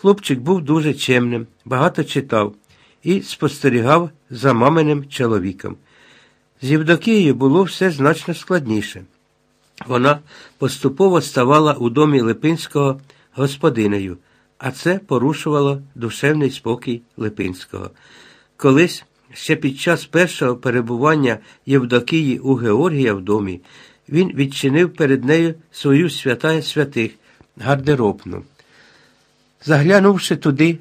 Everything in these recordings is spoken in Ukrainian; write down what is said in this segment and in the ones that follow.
Хлопчик був дуже чемним, багато читав і спостерігав за маминим чоловіком. З Євдокією було все значно складніше. Вона поступово ставала у домі Липинського господинею, а це порушувало душевний спокій Липинського. Колись, ще під час першого перебування Євдокії у Георгія в домі, він відчинив перед нею свою святая святих гардеробну. Заглянувши туди,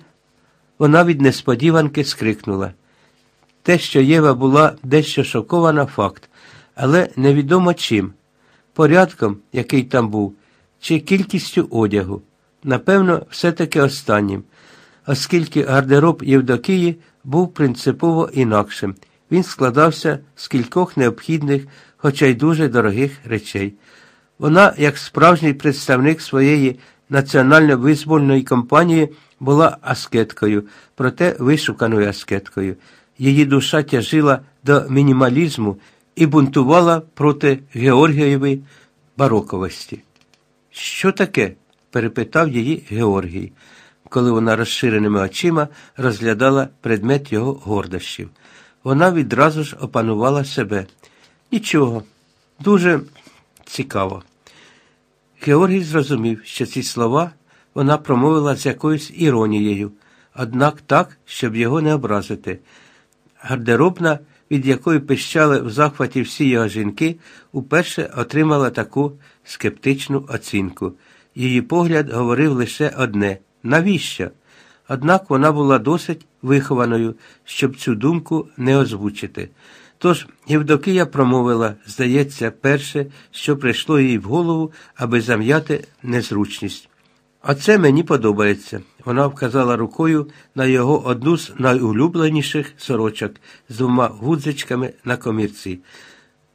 вона від несподіванки скрикнула. Те, що Єва була дещо шокована, факт, але невідомо чим, порядком, який там був, чи кількістю одягу. Напевно, все-таки останнім, оскільки гардероб Євдокії був принципово інакшим. Він складався з кількох необхідних, хоча й дуже дорогих речей. Вона, як справжній представник своєї національно-визвольної компанії, була аскеткою, проте вишуканою аскеткою. Її душа тяжила до мінімалізму і бунтувала проти Георгієвої бароковості. Що таке? перепитав її Георгій, коли вона розширеними очима розглядала предмет його гордощів. Вона відразу ж опанувала себе. Нічого, дуже цікаво. Георгій зрозумів, що ці слова вона промовила з якоюсь іронією, однак так, щоб його не образити. Гардеробна, від якої пищали в захваті всі його жінки, уперше отримала таку скептичну оцінку. Її погляд говорив лише одне навіщо? Однак вона була досить вихованою, щоб цю думку не озвучити. Тож Євдокія промовила, здається, перше, що прийшло їй в голову, аби зам'яти незручність. А це мені подобається. Вона вказала рукою на його одну з найулюбленіших сорочок з двома гудзичками на комірці.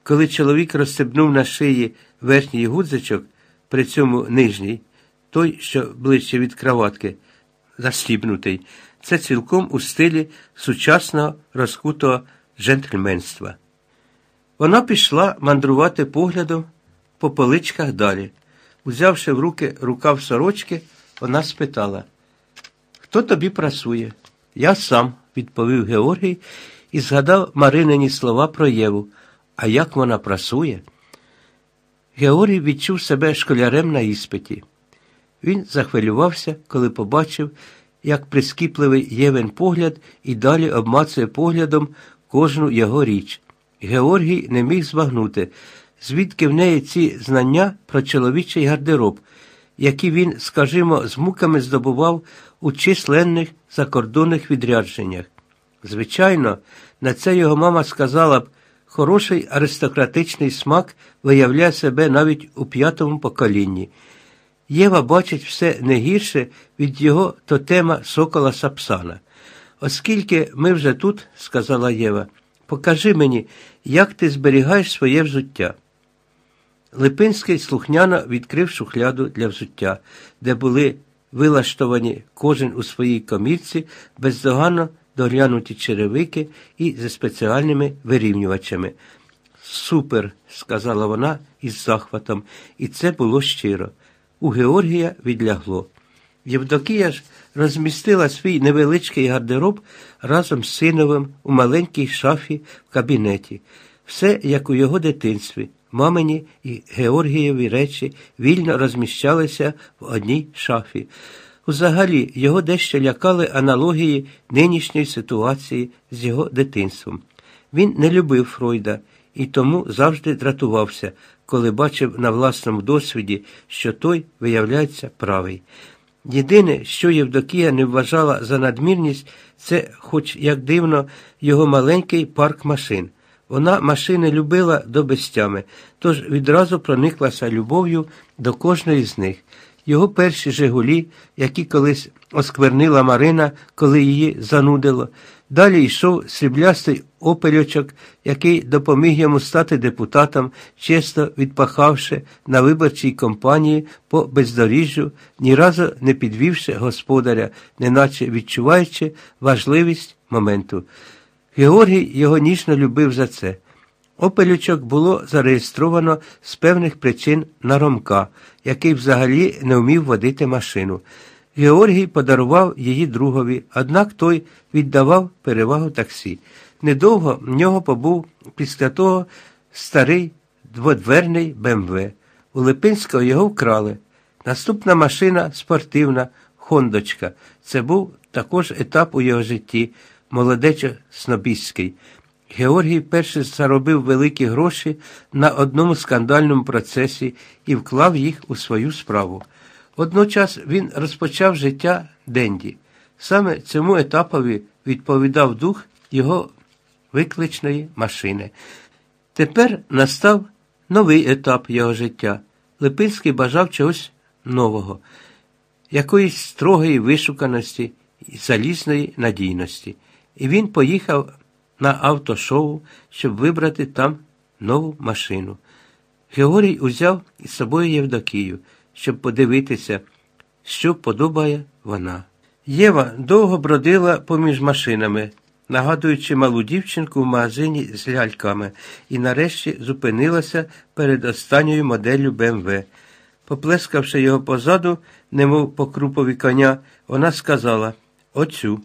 Коли чоловік розстебнув на шиї верхній гудзичок, при цьому нижній, той, що ближче від кроватки, застібнутий, це цілком у стилі сучасного розкутого джентльменства. Вона пішла мандрувати поглядом по поличках далі. Узявши в руки рукав сорочки, вона спитала, хто тобі прасує? Я сам, відповів Георгій і згадав Маринині слова про Єву. А як вона прасує? Георгій відчув себе школярем на іспиті. Він захвилювався, коли побачив, як прискіпливий Євен погляд і далі обмацує поглядом кожну його річ. Георгій не міг збагнути, звідки в неї ці знання про чоловічий гардероб, які він, скажімо, з муками здобував у численних закордонних відрядженнях. Звичайно, на це його мама сказала б, хороший аристократичний смак виявляє себе навіть у п'ятому поколінні. Єва бачить все не гірше від його тотема сокола Сапсана. Оскільки ми вже тут, сказала Єва, покажи мені, як ти зберігаєш своє взуття. Липинський слухняно відкрив шухляду для взуття, де були вилаштовані кожен у своїй комірці, бездоганно доглянуті черевики і за спеціальними вирівнювачами. Супер, сказала вона із захватом, і це було щиро. У Георгія відлягло. Євдокія ж розмістила свій невеличкий гардероб разом з синовим у маленькій шафі в кабінеті, все як у його дитинстві. Мамині і Георгієві речі вільно розміщалися в одній шафі. Взагалі, його дещо лякали аналогії нинішньої ситуації з його дитинством. Він не любив Фройда і тому завжди дратувався, коли бачив на власному досвіді, що той виявляється правий. Єдине, що Євдокія не вважала за надмірність, це, хоч як дивно, його маленький парк машин. Вона машини любила до безтями, тож відразу прониклася любов'ю до кожної з них. Його перші Жигулі, які колись осквернила Марина, коли її занудило. Далі йшов сріблястий опельочок, який допоміг йому стати депутатом, чесно відпахавши на виборчій кампанії по бездоріжжю, ні разу не підвівши господаря, неначе відчуваючи важливість моменту. Георгій його ніжно любив за це. Опелючок було зареєстровано з певних причин на Ромка, який взагалі не вмів водити машину. Георгій подарував її другові, однак той віддавав перевагу таксі. Недовго в нього побув після того старий дводверний БМВ. У Липинського його вкрали. Наступна машина спортивна Хондочка. Це був також етап у його житті, молодечо снобістський. Георгій перше заробив великі гроші на одному скандальному процесі і вклав їх у свою справу. Водночас він розпочав життя Денді. Саме цьому етапові відповідав дух його викличної машини. Тепер настав новий етап його життя. Липинський бажав чогось нового, якоїсь строгої вишуканості залізної надійності. І він поїхав на автошоу, щоб вибрати там нову машину. Георгій узяв із собою Євдокію, щоб подивитися, що подобає вона. Єва довго бродила поміж машинами, нагадуючи малу дівчинку в магазині з ляльками, і нарешті зупинилася перед останньою моделлю БМВ. Поплескавши його позаду, немов по крупові коня, вона сказала Оцю.